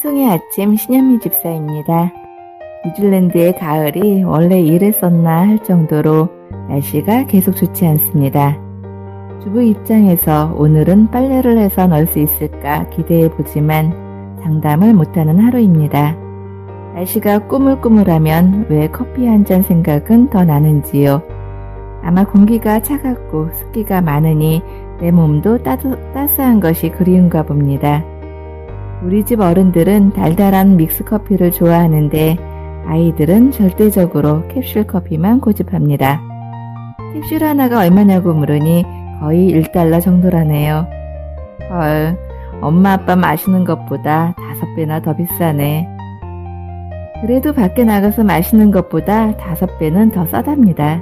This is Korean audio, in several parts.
찬송의 아침 신현미 집사입니다. 뉴질랜드의 가을이 원래 이랬었나 할 정도로 날씨가 계속 좋지 않습니다. 주부 입장에서 오늘은 빨래를 해서 넣을 수 있을까 기대해 보지만 장담을 못하는 하루입니다. 날씨가 꾸물꾸물하면 왜 커피 한 잔 생각은 더 나는지요. 아마 공기가 차갑고 습기가 많으니 내 몸도 따스, 따스한 것이 그리운가 봅니다. 우리 집 어른들은 달달한 믹스커피를 좋아하는데 아이들은 절대적으로 캡슐 커피만 고집합니다. 캡슐 하나가 얼마냐고 물으니 거의 1달러 정도라네요. 헐, 엄마 아빠 마시는 것보다 다섯 배나 더 비싸네. 그래도 밖에 나가서 마시는 것보다 다섯 배는 더 싸답니다.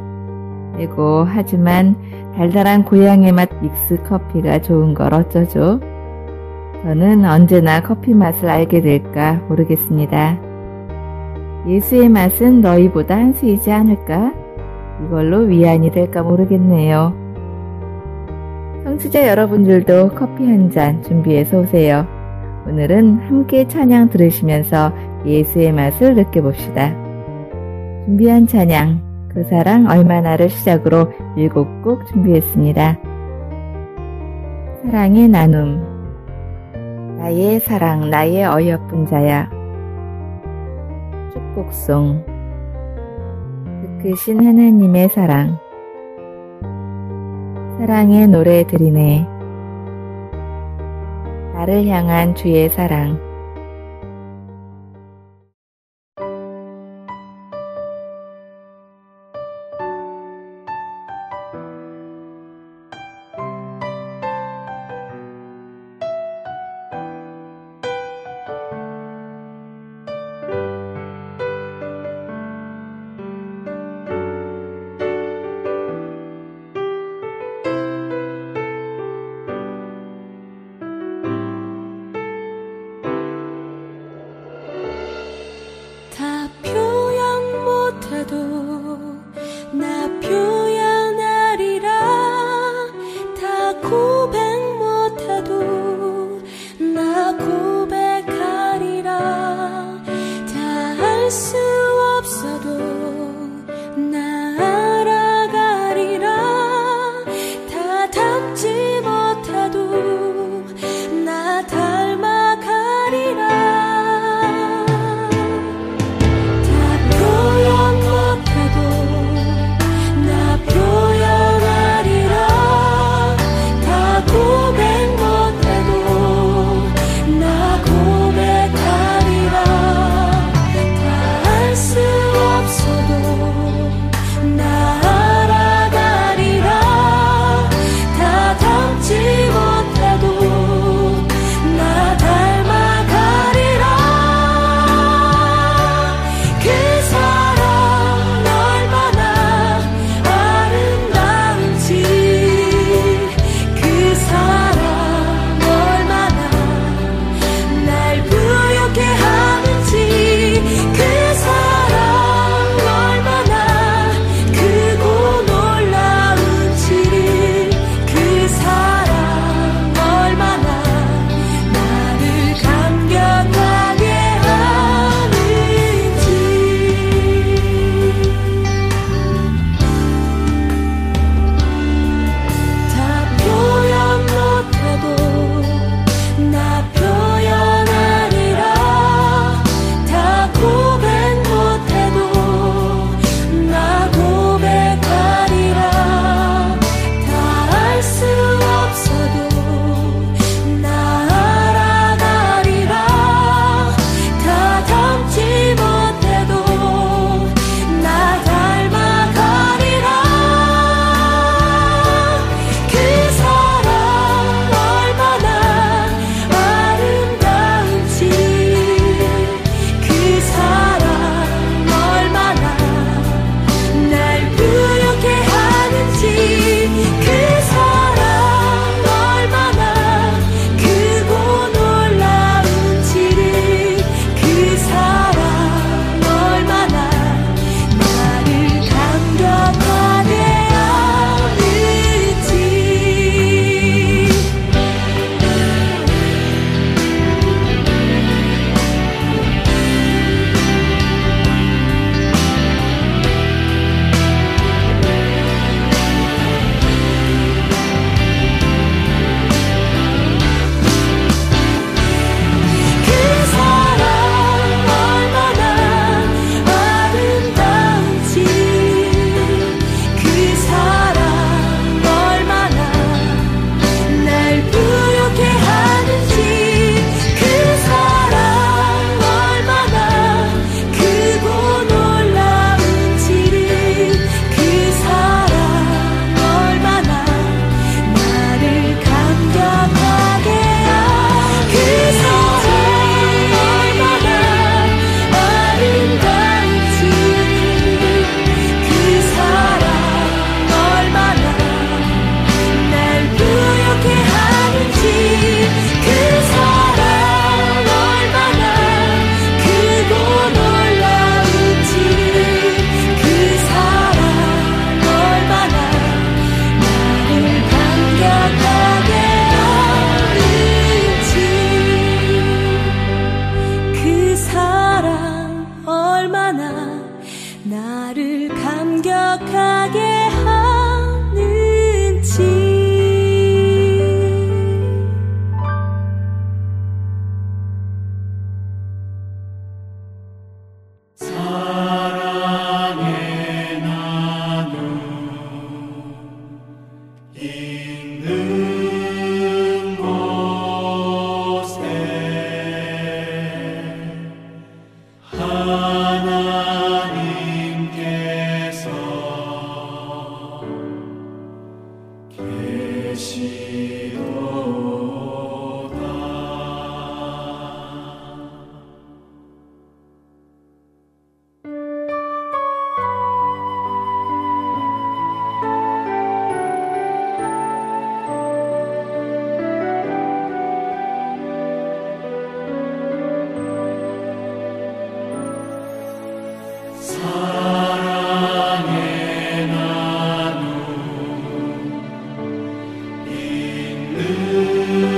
에고, 하지만 달달한 고향의 맛 믹스 커피가 좋은 걸 어쩌죠? 저는 언제나 커피 맛을 알게 될까 모르겠습니다. 예수의 맛은 너희보다 한 수이지 않을까? 이걸로 위안이 될까 모르겠네요. 청취자 여러분들도 커피 한 잔 준비해서 오세요. 오늘은 함께 찬양 들으시면서 예수의 맛을 느껴봅시다. 준비한 찬양, 그 사랑 얼마나를 시작으로 일곱 곡 준비했습니다. 사랑의 나눔, 나의 사랑, 나의 어여쁜 자야. 축복송, 그 크신 하나님의 사랑, 사랑의 노래 드리네. 나를 향한 주의 사랑, 나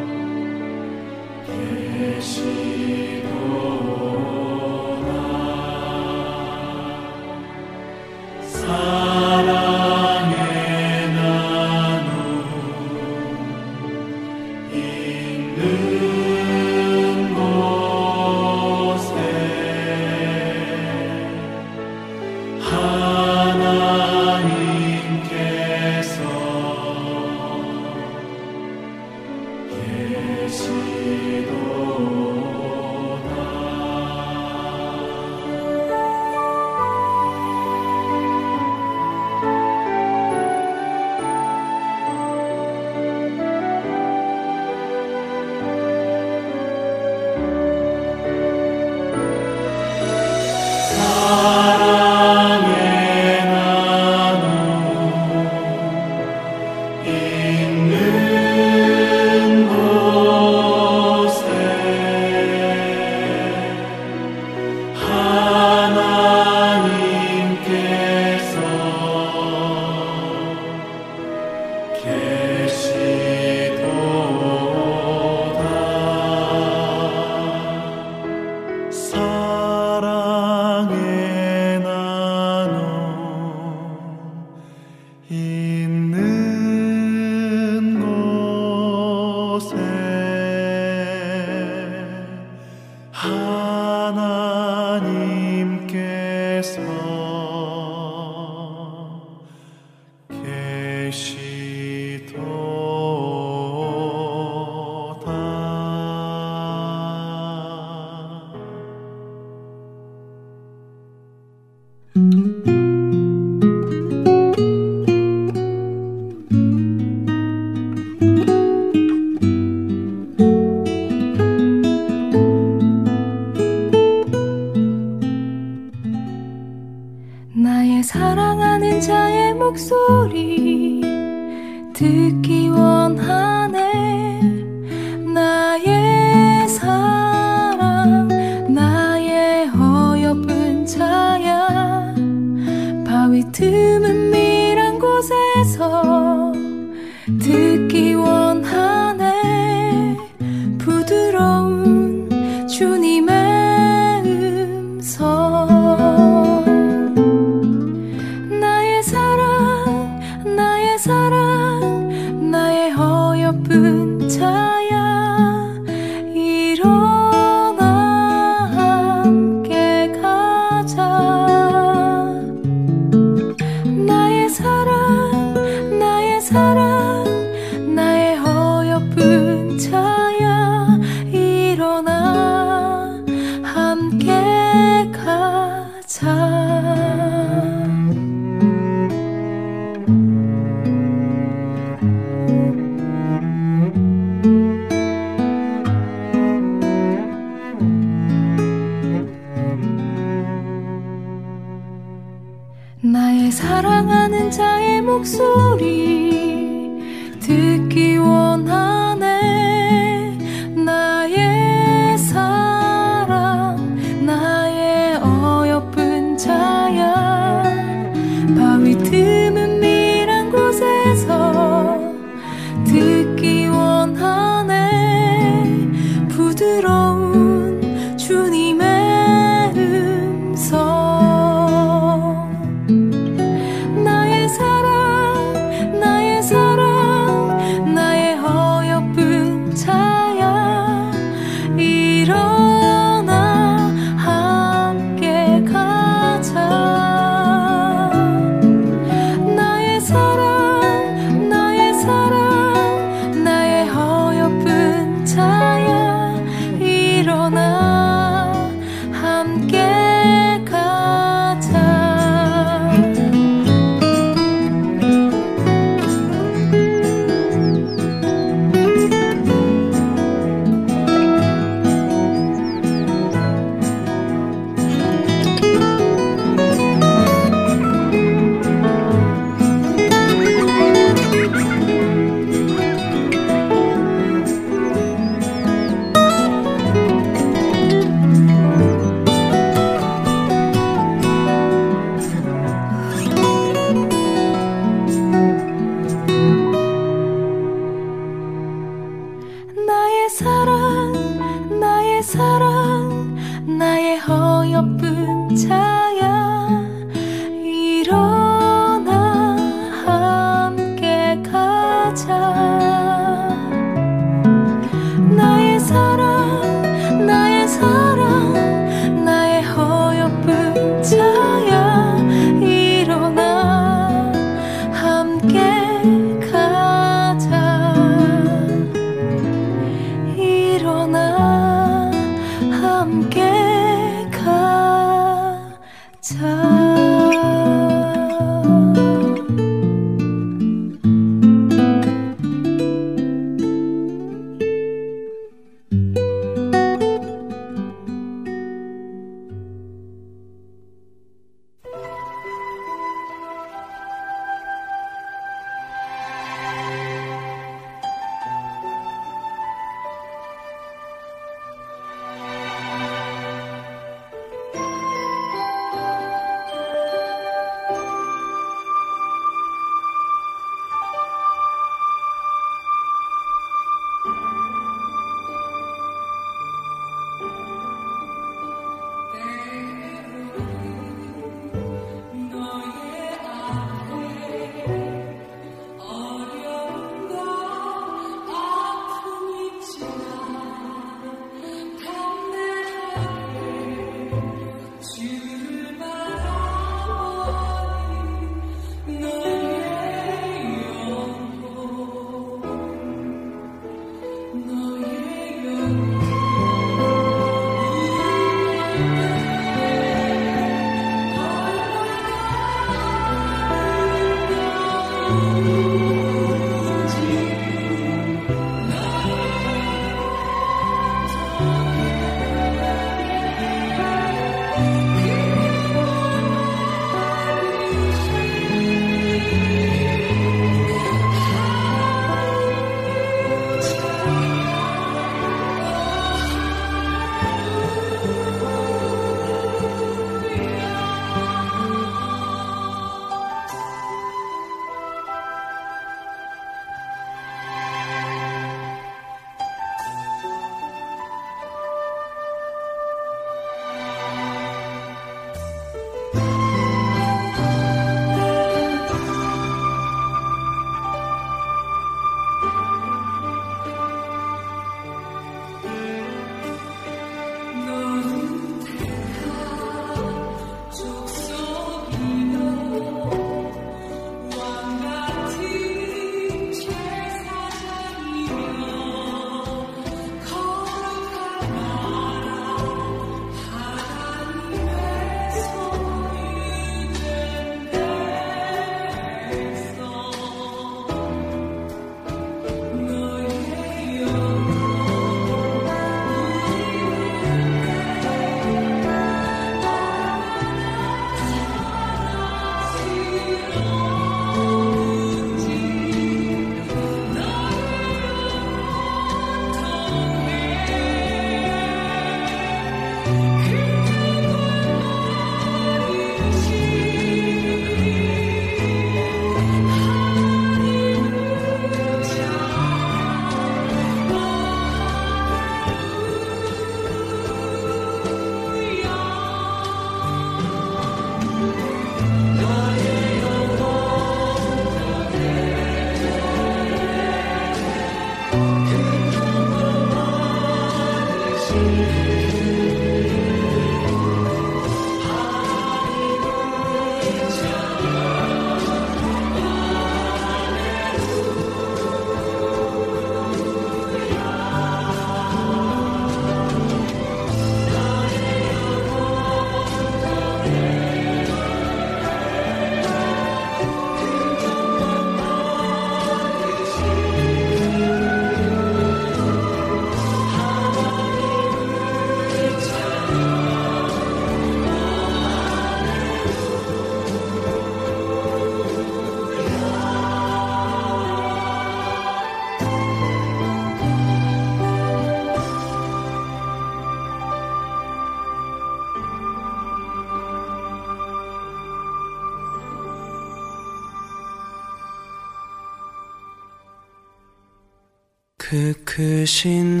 크신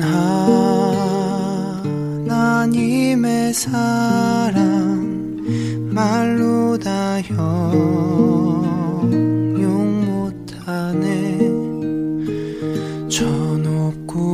하나님의 사랑 말로 다 형용 못하네. 저 높고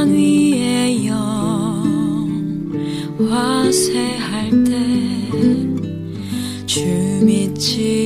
땅 위에 영 화세할 때 주 믿지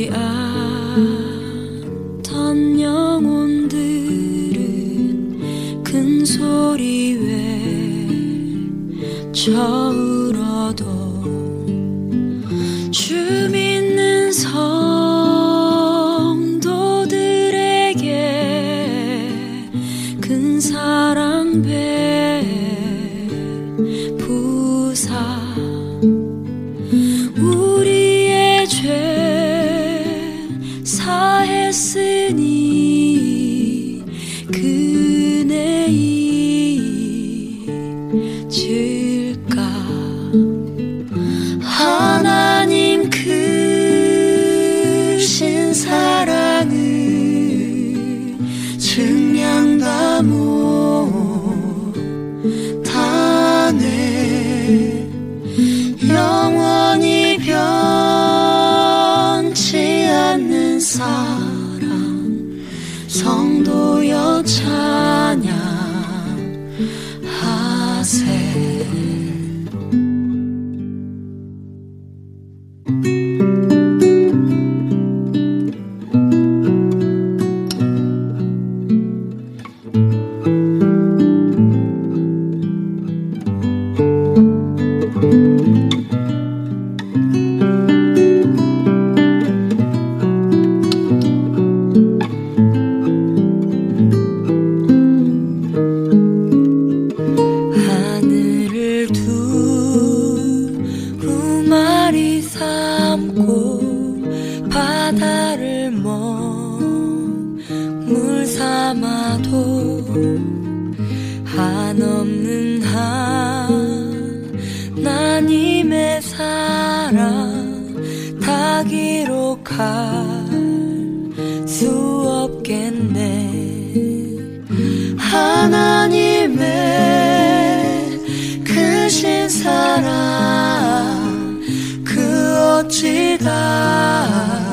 못 바다를 먹물 삼아도 한없는 하나님의 사랑 다 기록할 수 없겠네. 하나님의 크신 사랑 그 어찌 다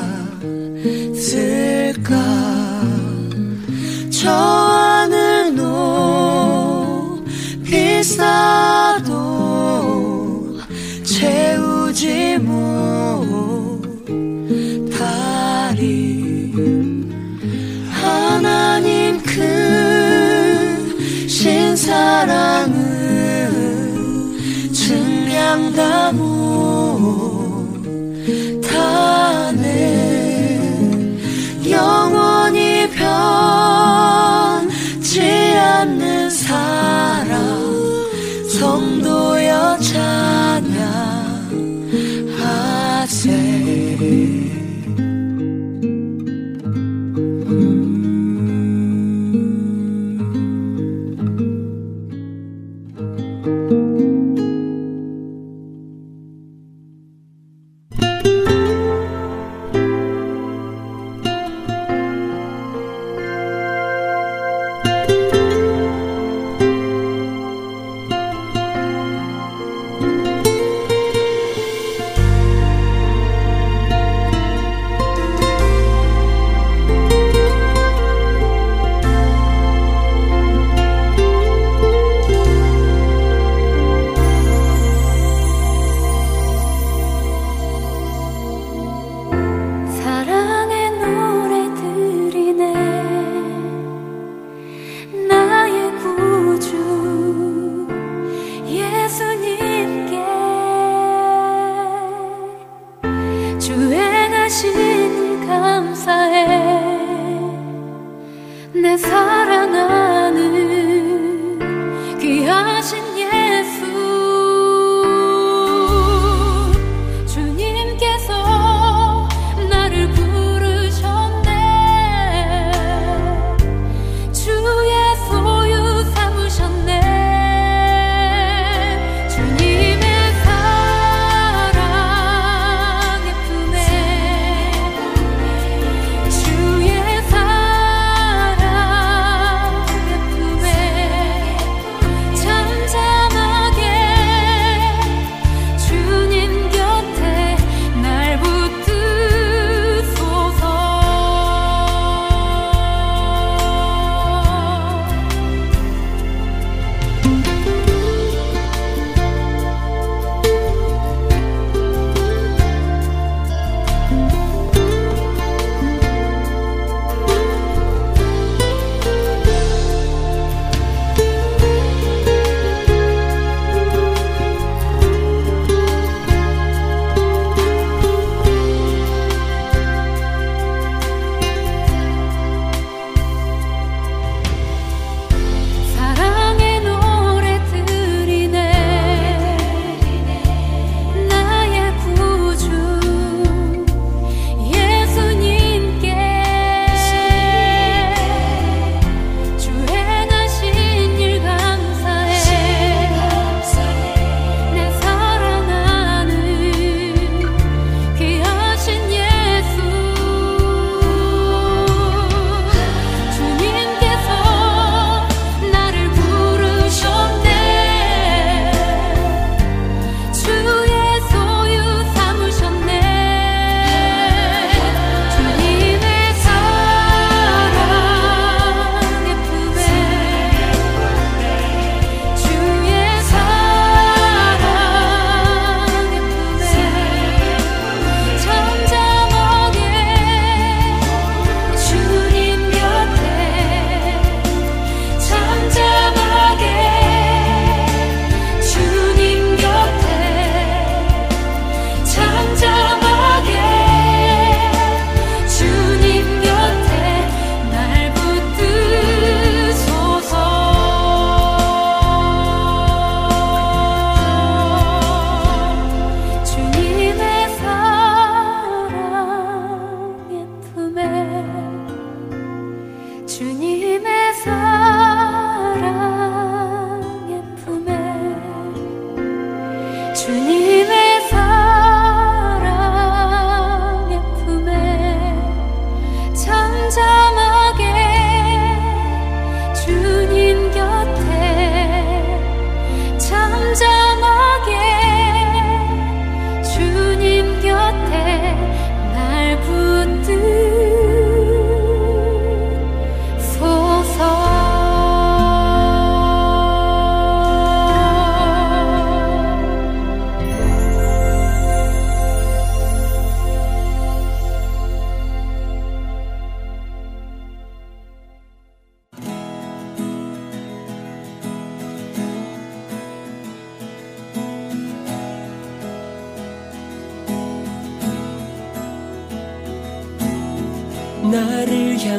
저 하늘 높이 쌓도 채우지 못하리. 하나님 크신 사랑을 증량다 못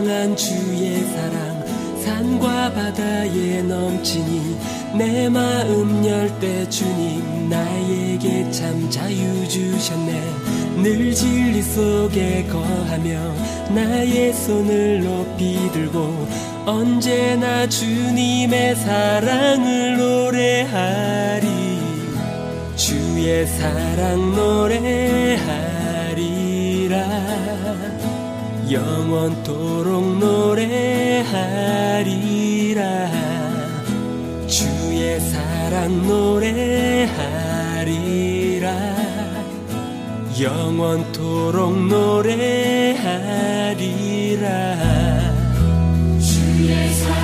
향한 주의 사랑 산과 바다에 넘치니 내 마음 열 때 주님 나에게 참 자유 주셨네. 늘 진리 속에 거하며 나의 손을 높이 들고 언제나 주님의 사랑을 노래하리. 주의 사랑 노래하리. 영원토록 노래하리라. 주의 사랑 노래하리라. 영원토록 노래하리라. 주의 사랑